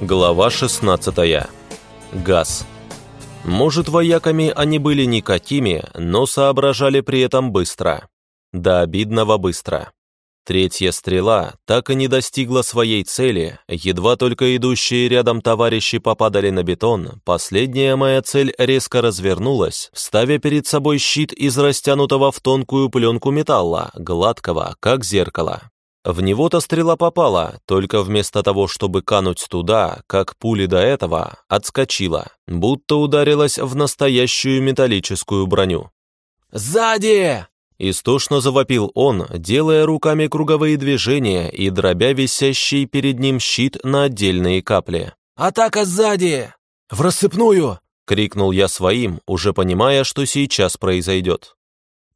Глава 16. Газ. Может, вояками они были никакими, но соображали при этом быстро. До обидного быстро. Третья стрела так и не достигла своей цели, едва только идущие рядом товарищи попадали на бетон, последняя моя цель резко развернулась, ставя перед собой щит из растянутого в тонкую пленку металла, гладкого, как зеркало. В него-то стрела попала, только вместо того, чтобы кануть туда, как пули до этого, отскочила, будто ударилась в настоящую металлическую броню. «Сзади!» Истошно завопил он, делая руками круговые движения и дробя висящий перед ним щит на отдельные капли. «Атака сзади! В рассыпную!» — крикнул я своим, уже понимая, что сейчас произойдет.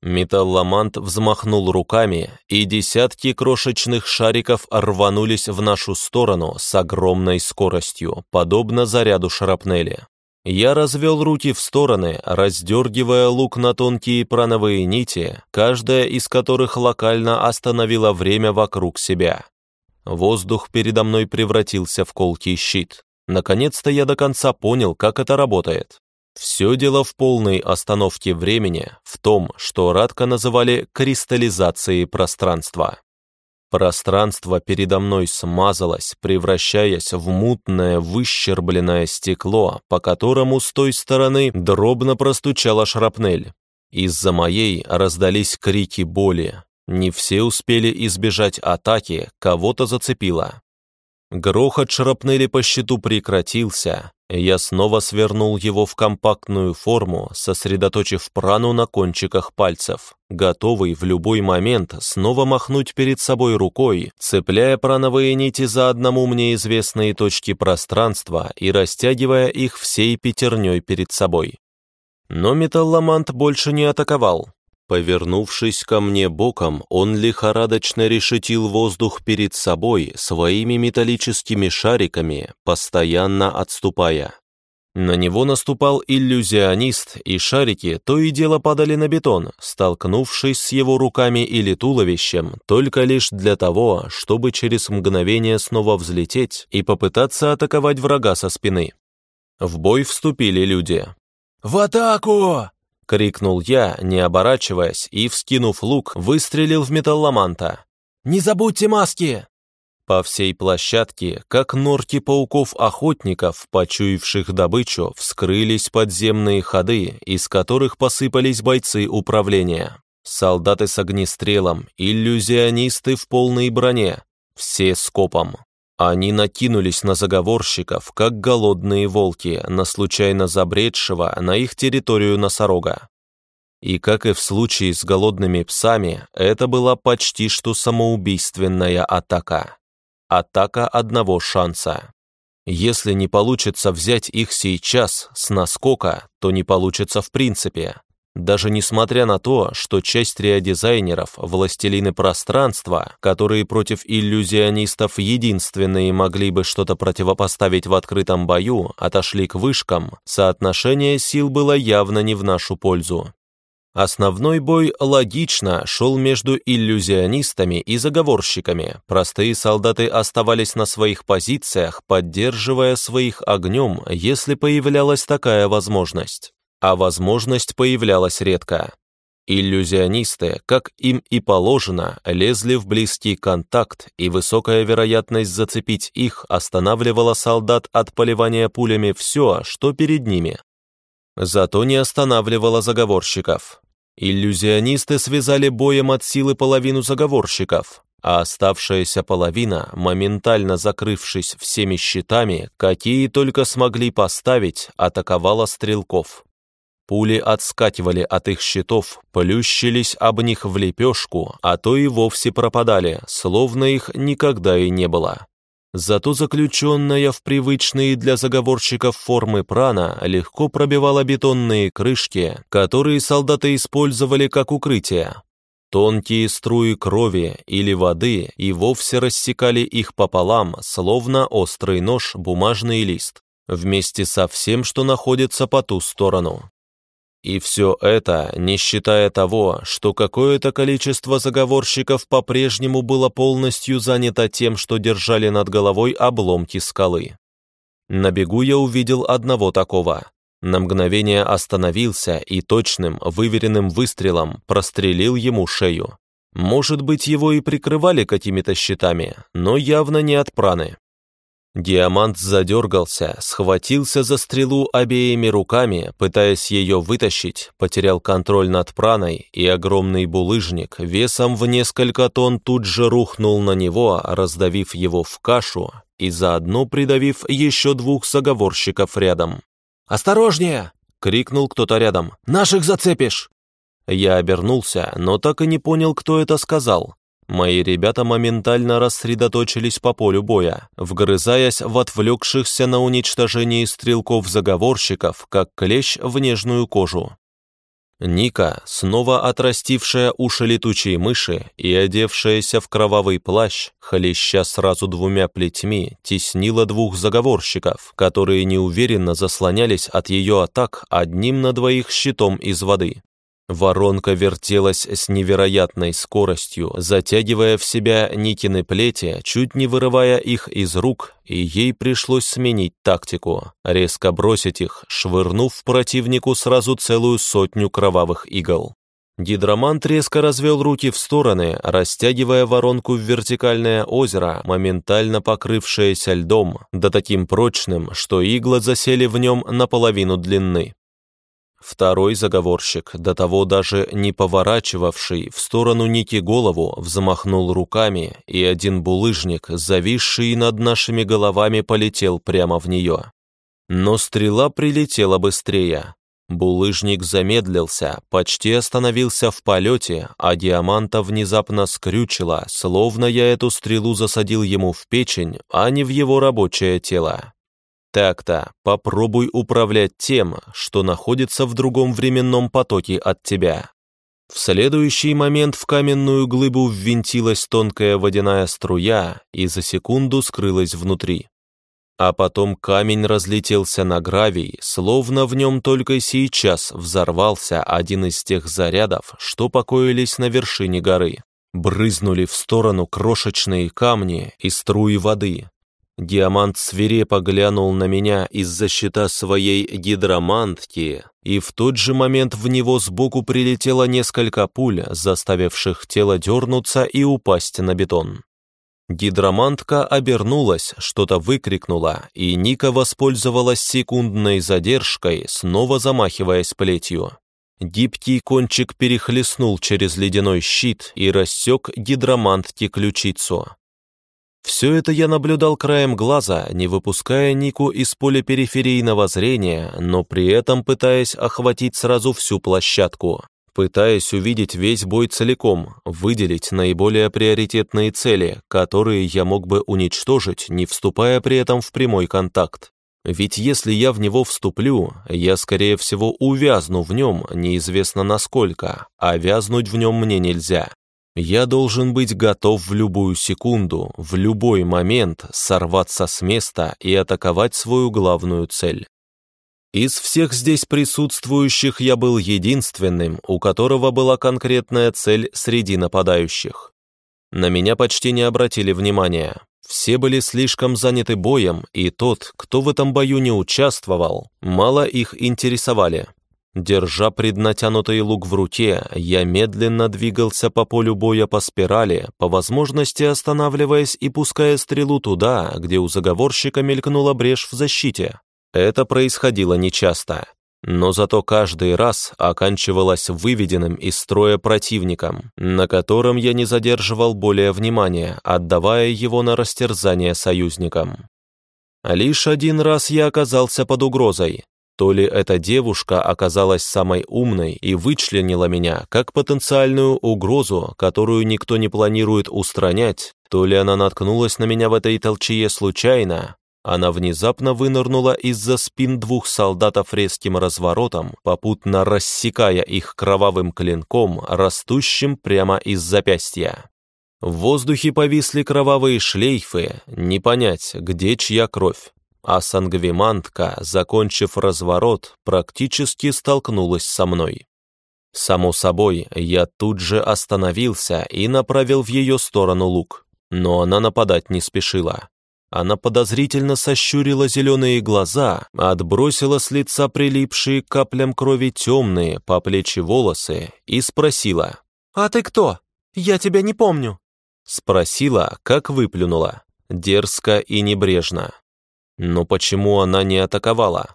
Металломант взмахнул руками, и десятки крошечных шариков рванулись в нашу сторону с огромной скоростью, подобно заряду шрапнели. Я развел руки в стороны, раздергивая лук на тонкие прановые нити, каждая из которых локально остановила время вокруг себя. Воздух передо мной превратился в колкий щит. Наконец-то я до конца понял, как это работает. Все дело в полной остановке времени, в том, что Радко называли кристаллизацией пространства. Пространство передо мной смазалось, превращаясь в мутное, выщербленное стекло, по которому с той стороны дробно простучала шрапнель. Из-за моей раздались крики боли. Не все успели избежать атаки, кого-то зацепило. Грохот шрапнели по щиту прекратился, я снова свернул его в компактную форму, сосредоточив прану на кончиках пальцев, готовый в любой момент снова махнуть перед собой рукой, цепляя прановые нити за одному мне известные точки пространства и растягивая их всей пятерней перед собой. Но металломант больше не атаковал. Повернувшись ко мне боком, он лихорадочно решетил воздух перед собой своими металлическими шариками, постоянно отступая. На него наступал иллюзионист, и шарики то и дело падали на бетон, столкнувшись с его руками или туловищем, только лишь для того, чтобы через мгновение снова взлететь и попытаться атаковать врага со спины. В бой вступили люди. «В атаку!» — крикнул я, не оборачиваясь, и, вскинув лук, выстрелил в металломанта. «Не забудьте маски!» По всей площадке, как норки пауков-охотников, почуявших добычу, вскрылись подземные ходы, из которых посыпались бойцы управления. Солдаты с огнестрелом, иллюзионисты в полной броне, все скопом. Они накинулись на заговорщиков, как голодные волки, на случайно забредшего на их территорию носорога. И как и в случае с голодными псами, это была почти что самоубийственная атака. Атака одного шанса. Если не получится взять их сейчас, с наскока, то не получится в принципе. Даже несмотря на то, что часть реодизайнеров, властелины пространства, которые против иллюзионистов единственные могли бы что-то противопоставить в открытом бою, отошли к вышкам, соотношение сил было явно не в нашу пользу. Основной бой логично шел между иллюзионистами и заговорщиками. Простые солдаты оставались на своих позициях, поддерживая своих огнем, если появлялась такая возможность а возможность появлялась редко. Иллюзионисты, как им и положено, лезли в близкий контакт, и высокая вероятность зацепить их останавливала солдат от поливания пулями все, что перед ними. Зато не останавливала заговорщиков. Иллюзионисты связали боем от силы половину заговорщиков, а оставшаяся половина, моментально закрывшись всеми щитами, какие только смогли поставить, атаковала стрелков. Пули отскакивали от их щитов, плющились об них в лепешку, а то и вовсе пропадали, словно их никогда и не было. Зато заключенная в привычные для заговорщиков формы прана легко пробивала бетонные крышки, которые солдаты использовали как укрытие. Тонкие струи крови или воды и вовсе рассекали их пополам, словно острый нож бумажный лист, вместе со всем, что находится по ту сторону. И все это, не считая того, что какое-то количество заговорщиков по-прежнему было полностью занято тем, что держали над головой обломки скалы. На бегу я увидел одного такого. На мгновение остановился и точным, выверенным выстрелом прострелил ему шею. Может быть, его и прикрывали какими-то щитами, но явно не от праны. Диамант задергался, схватился за стрелу обеими руками, пытаясь ее вытащить, потерял контроль над праной, и огромный булыжник весом в несколько тонн тут же рухнул на него, раздавив его в кашу и заодно придавив еще двух заговорщиков рядом. «Осторожнее!» — крикнул кто-то рядом. «Наших зацепишь!» Я обернулся, но так и не понял, кто это сказал. Мои ребята моментально рассредоточились по полю боя, вгрызаясь в отвлекшихся на уничтожение стрелков-заговорщиков, как клещ в нежную кожу. Ника, снова отрастившая уши летучей мыши и одевшаяся в кровавый плащ, хлеща сразу двумя плетьми, теснила двух заговорщиков, которые неуверенно заслонялись от ее атак одним на двоих щитом из воды. Воронка вертелась с невероятной скоростью, затягивая в себя Никины плети, чуть не вырывая их из рук, и ей пришлось сменить тактику, резко бросить их, швырнув противнику сразу целую сотню кровавых игл. Гидромант резко развел руки в стороны, растягивая воронку в вертикальное озеро, моментально покрывшееся льдом, да таким прочным, что иглы засели в нем наполовину длины. Второй заговорщик, до того даже не поворачивавший в сторону Ники голову, взмахнул руками, и один булыжник, зависший над нашими головами, полетел прямо в нее. Но стрела прилетела быстрее. Булыжник замедлился, почти остановился в полете, а диаманта внезапно скрючила, словно я эту стрелу засадил ему в печень, а не в его рабочее тело. Так-то, попробуй управлять тем, что находится в другом временном потоке от тебя. В следующий момент в каменную глыбу ввинтилась тонкая водяная струя и за секунду скрылась внутри. А потом камень разлетелся на гравий, словно в нем только сейчас взорвался один из тех зарядов, что покоились на вершине горы. Брызнули в сторону крошечные камни и струи воды, Диамант свирепо глянул на меня из-за щита своей гидромантки, и в тот же момент в него сбоку прилетело несколько пуль, заставивших тело дернуться и упасть на бетон. Гидромантка обернулась, что-то выкрикнула, и Ника воспользовалась секундной задержкой, снова замахиваясь плетью. Гибкий кончик перехлестнул через ледяной щит и рассек гидромантке ключицу. Все это я наблюдал краем глаза, не выпуская Нику из поля периферийного зрения, но при этом пытаясь охватить сразу всю площадку. Пытаясь увидеть весь бой целиком, выделить наиболее приоритетные цели, которые я мог бы уничтожить, не вступая при этом в прямой контакт. Ведь если я в него вступлю, я, скорее всего, увязну в нем неизвестно насколько, а вязнуть в нем мне нельзя. Я должен быть готов в любую секунду, в любой момент сорваться с места и атаковать свою главную цель. Из всех здесь присутствующих я был единственным, у которого была конкретная цель среди нападающих. На меня почти не обратили внимания. Все были слишком заняты боем, и тот, кто в этом бою не участвовал, мало их интересовали. Держа преднатянутый лук в руке, я медленно двигался по полю боя по спирали, по возможности останавливаясь и пуская стрелу туда, где у заговорщика мелькнула брешь в защите. Это происходило нечасто, но зато каждый раз оканчивалось выведенным из строя противником, на котором я не задерживал более внимания, отдавая его на растерзание союзникам. Лишь один раз я оказался под угрозой, то ли эта девушка оказалась самой умной и вычленила меня как потенциальную угрозу, которую никто не планирует устранять, то ли она наткнулась на меня в этой толчье случайно. Она внезапно вынырнула из-за спин двух солдатов резким разворотом, попутно рассекая их кровавым клинком, растущим прямо из запястья. В воздухе повисли кровавые шлейфы, не понять, где чья кровь а сангвимантка, закончив разворот, практически столкнулась со мной. Само собой, я тут же остановился и направил в ее сторону лук, но она нападать не спешила. Она подозрительно сощурила зеленые глаза, отбросила с лица прилипшие к каплям крови темные по плечи волосы и спросила. «А ты кто? Я тебя не помню». Спросила, как выплюнула, дерзко и небрежно. Но почему она не атаковала?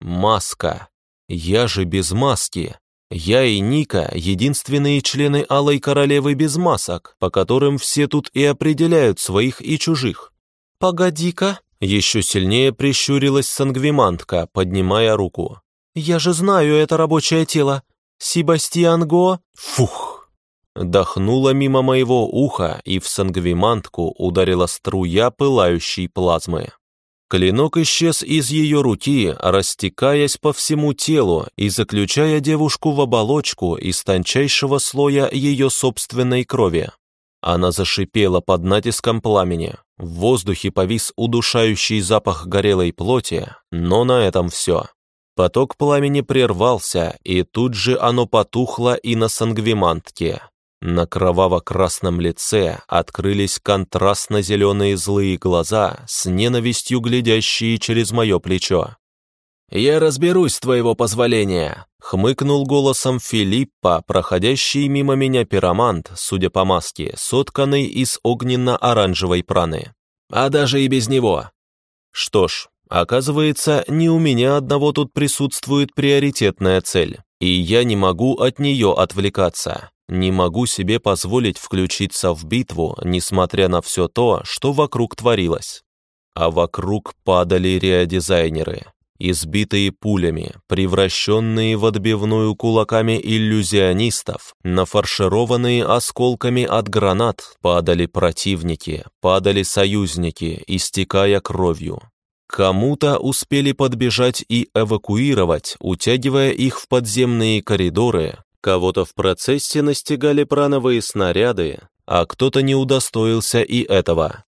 Маска. Я же без маски. Я и Ника — единственные члены Алой Королевы без масок, по которым все тут и определяют своих и чужих. «Погоди-ка!» — еще сильнее прищурилась сангвимантка, поднимая руку. «Я же знаю это рабочее тело. Себастьян Го...» Фух! Дохнула мимо моего уха, и в сангвимантку ударила струя пылающей плазмы. Клинок исчез из ее руки, растекаясь по всему телу и заключая девушку в оболочку из тончайшего слоя ее собственной крови. Она зашипела под натиском пламени. В воздухе повис удушающий запах горелой плоти, но на этом все. Поток пламени прервался, и тут же оно потухло и на сангвимантке. На кроваво-красном лице открылись контрастно-зеленые злые глаза с ненавистью глядящие через мое плечо. «Я разберусь с твоего позволения», — хмыкнул голосом Филиппа, проходящий мимо меня пиромант, судя по маске, сотканный из огненно-оранжевой праны. «А даже и без него». Что ж, оказывается, не у меня одного тут присутствует приоритетная цель, и я не могу от нее отвлекаться. Не могу себе позволить включиться в битву, несмотря на все то, что вокруг творилось. А вокруг падали реодизайнеры, избитые пулями, превращенные в отбивную кулаками иллюзионистов, нафаршированные осколками от гранат, падали противники, падали союзники, истекая кровью. Кому-то успели подбежать и эвакуировать, утягивая их в подземные коридоры, Кого-то в процессе настигали прановые снаряды, а кто-то не удостоился и этого.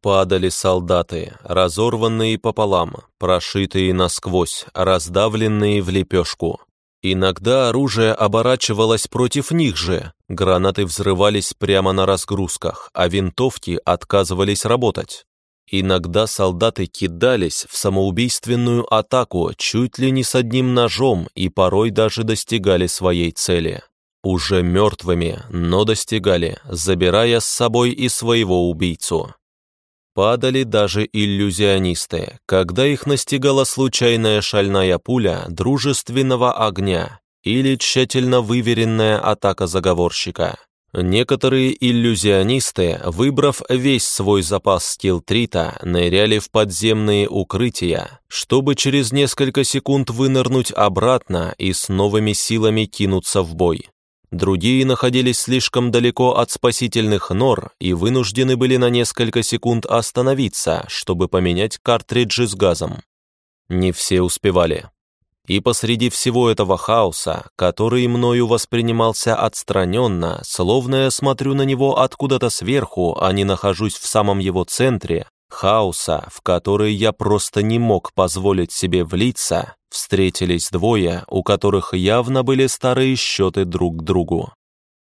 Падали солдаты, разорванные пополам, прошитые насквозь, раздавленные в лепешку. Иногда оружие оборачивалось против них же, гранаты взрывались прямо на разгрузках, а винтовки отказывались работать. Иногда солдаты кидались в самоубийственную атаку чуть ли не с одним ножом и порой даже достигали своей цели. Уже мертвыми, но достигали, забирая с собой и своего убийцу. Падали даже иллюзионисты, когда их настигала случайная шальная пуля дружественного огня или тщательно выверенная атака заговорщика. Некоторые иллюзионисты, выбрав весь свой запас скилтрита, ныряли в подземные укрытия, чтобы через несколько секунд вынырнуть обратно и с новыми силами кинуться в бой. Другие находились слишком далеко от спасительных нор и вынуждены были на несколько секунд остановиться, чтобы поменять картриджи с газом. Не все успевали. И посреди всего этого хаоса, который мною воспринимался отстраненно, словно я смотрю на него откуда-то сверху, а не нахожусь в самом его центре, хаоса, в который я просто не мог позволить себе влиться, встретились двое, у которых явно были старые счеты друг к другу.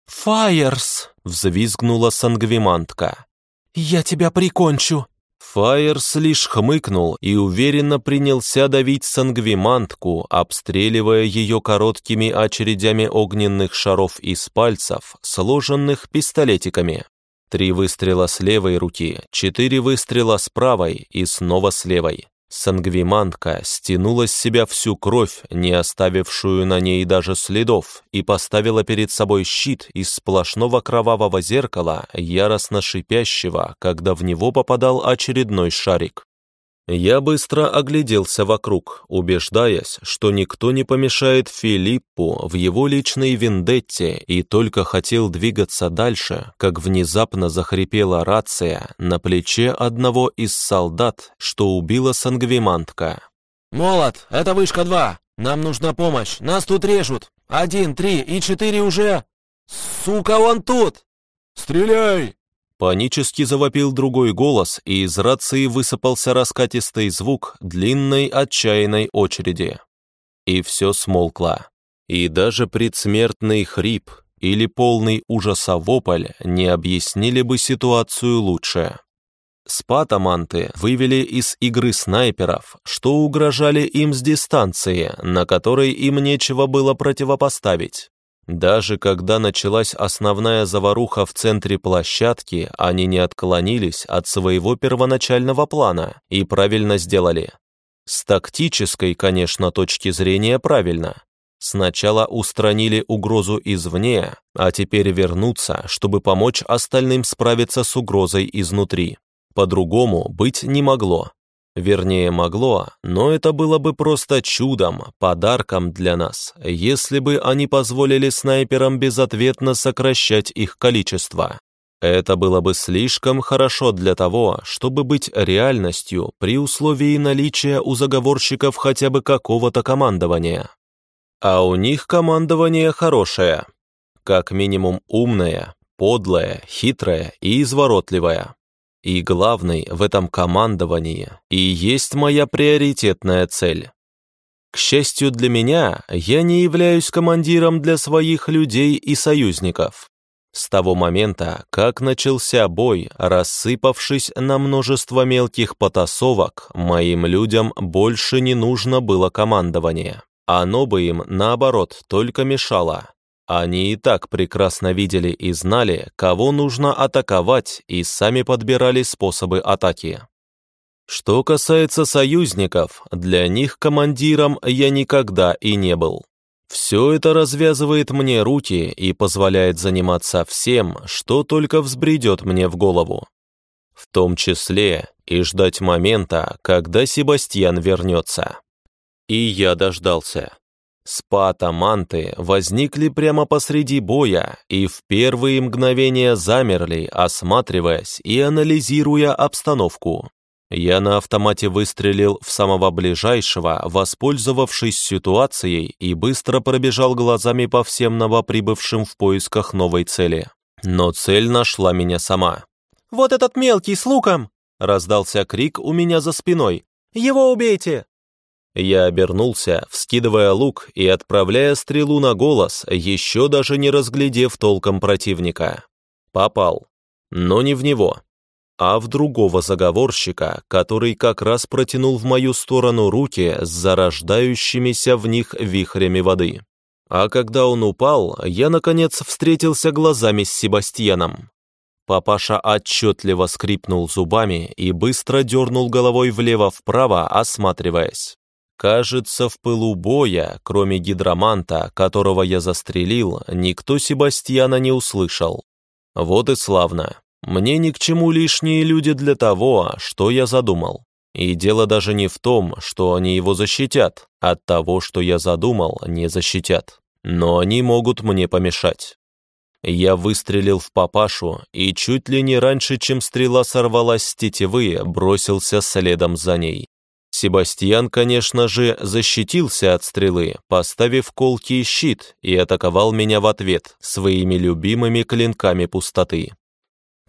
«Фаерс!» — взвизгнула сангвимантка. «Я тебя прикончу!» Фаерс лишь хмыкнул и уверенно принялся давить сангвимантку, обстреливая ее короткими очередями огненных шаров из пальцев, сложенных пистолетиками. Три выстрела с левой руки, четыре выстрела с правой и снова с левой. Сангвимантка стянула с себя всю кровь, не оставившую на ней даже следов, и поставила перед собой щит из сплошного кровавого зеркала, яростно шипящего, когда в него попадал очередной шарик. Я быстро огляделся вокруг, убеждаясь, что никто не помешает Филиппу в его личной вендетте и только хотел двигаться дальше, как внезапно захрипела рация на плече одного из солдат, что убила сангвимантка. «Молот, это вышка 2! Нам нужна помощь! Нас тут режут! Один, три и четыре уже! Сука, он тут! Стреляй!» Панически завопил другой голос, и из рации высыпался раскатистый звук длинной отчаянной очереди. И все смолкло. И даже предсмертный хрип или полный ужаса вопль не объяснили бы ситуацию лучше. спатаманты вывели из игры снайперов, что угрожали им с дистанции, на которой им нечего было противопоставить. Даже когда началась основная заваруха в центре площадки, они не отклонились от своего первоначального плана и правильно сделали. С тактической, конечно, точки зрения правильно. Сначала устранили угрозу извне, а теперь вернуться, чтобы помочь остальным справиться с угрозой изнутри. По-другому быть не могло. Вернее, могло, но это было бы просто чудом, подарком для нас, если бы они позволили снайперам безответно сокращать их количество. Это было бы слишком хорошо для того, чтобы быть реальностью при условии наличия у заговорщиков хотя бы какого-то командования. А у них командование хорошее. Как минимум умное, подлое, хитрое и изворотливое. И главный в этом командовании и есть моя приоритетная цель. К счастью для меня, я не являюсь командиром для своих людей и союзников. С того момента, как начался бой, рассыпавшись на множество мелких потасовок, моим людям больше не нужно было командование. Оно бы им, наоборот, только мешало. Они и так прекрасно видели и знали, кого нужно атаковать, и сами подбирали способы атаки. Что касается союзников, для них командиром я никогда и не был. Все это развязывает мне руки и позволяет заниматься всем, что только взбредет мне в голову. В том числе и ждать момента, когда Себастьян вернется. И я дождался. Спа-таманты возникли прямо посреди боя и в первые мгновения замерли, осматриваясь и анализируя обстановку. Я на автомате выстрелил в самого ближайшего, воспользовавшись ситуацией, и быстро пробежал глазами по всем новоприбывшим в поисках новой цели. Но цель нашла меня сама. «Вот этот мелкий с луком!» — раздался крик у меня за спиной. «Его убейте!» Я обернулся, вскидывая лук и отправляя стрелу на голос, еще даже не разглядев толком противника. Попал. Но не в него, а в другого заговорщика, который как раз протянул в мою сторону руки с зарождающимися в них вихрями воды. А когда он упал, я, наконец, встретился глазами с Себастьяном. Папаша отчетливо скрипнул зубами и быстро дернул головой влево-вправо, осматриваясь. Кажется, в пылу боя, кроме гидроманта, которого я застрелил, никто Себастьяна не услышал. Вот и славно. Мне ни к чему лишние люди для того, что я задумал. И дело даже не в том, что они его защитят, от того, что я задумал, не защитят. Но они могут мне помешать. Я выстрелил в папашу и чуть ли не раньше, чем стрела сорвалась с тетивы, бросился следом за ней. Себастьян, конечно же, защитился от стрелы, поставив колкий щит и атаковал меня в ответ своими любимыми клинками пустоты.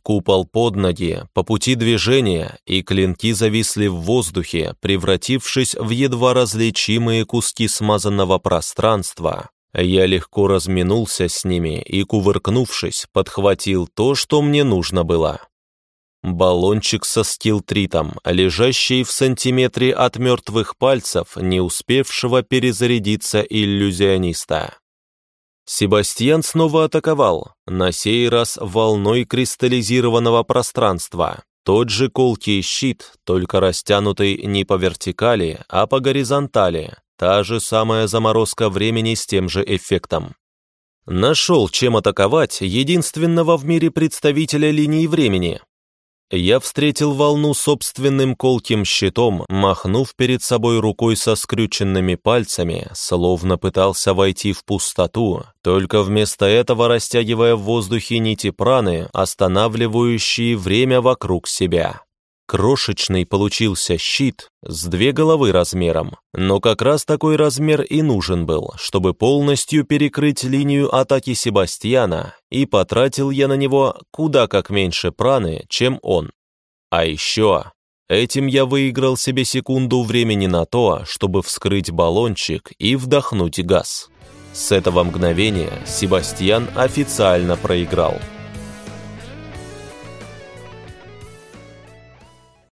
Купол под ноги, по пути движения, и клинки зависли в воздухе, превратившись в едва различимые куски смазанного пространства. Я легко разминулся с ними и, кувыркнувшись, подхватил то, что мне нужно было. Баллончик со скилтритом, лежащий в сантиметре от мертвых пальцев, не успевшего перезарядиться иллюзиониста. Себастьян снова атаковал, на сей раз волной кристаллизированного пространства. Тот же колкий щит, только растянутый не по вертикали, а по горизонтали. Та же самая заморозка времени с тем же эффектом. Нашел, чем атаковать единственного в мире представителя линии времени, я встретил волну собственным колким щитом, махнув перед собой рукой со скрюченными пальцами, словно пытался войти в пустоту, только вместо этого растягивая в воздухе нити праны, останавливающие время вокруг себя. Крошечный получился щит с две головы размером, но как раз такой размер и нужен был, чтобы полностью перекрыть линию атаки Себастьяна, и потратил я на него куда как меньше праны, чем он. А еще этим я выиграл себе секунду времени на то, чтобы вскрыть баллончик и вдохнуть газ. С этого мгновения Себастьян официально проиграл –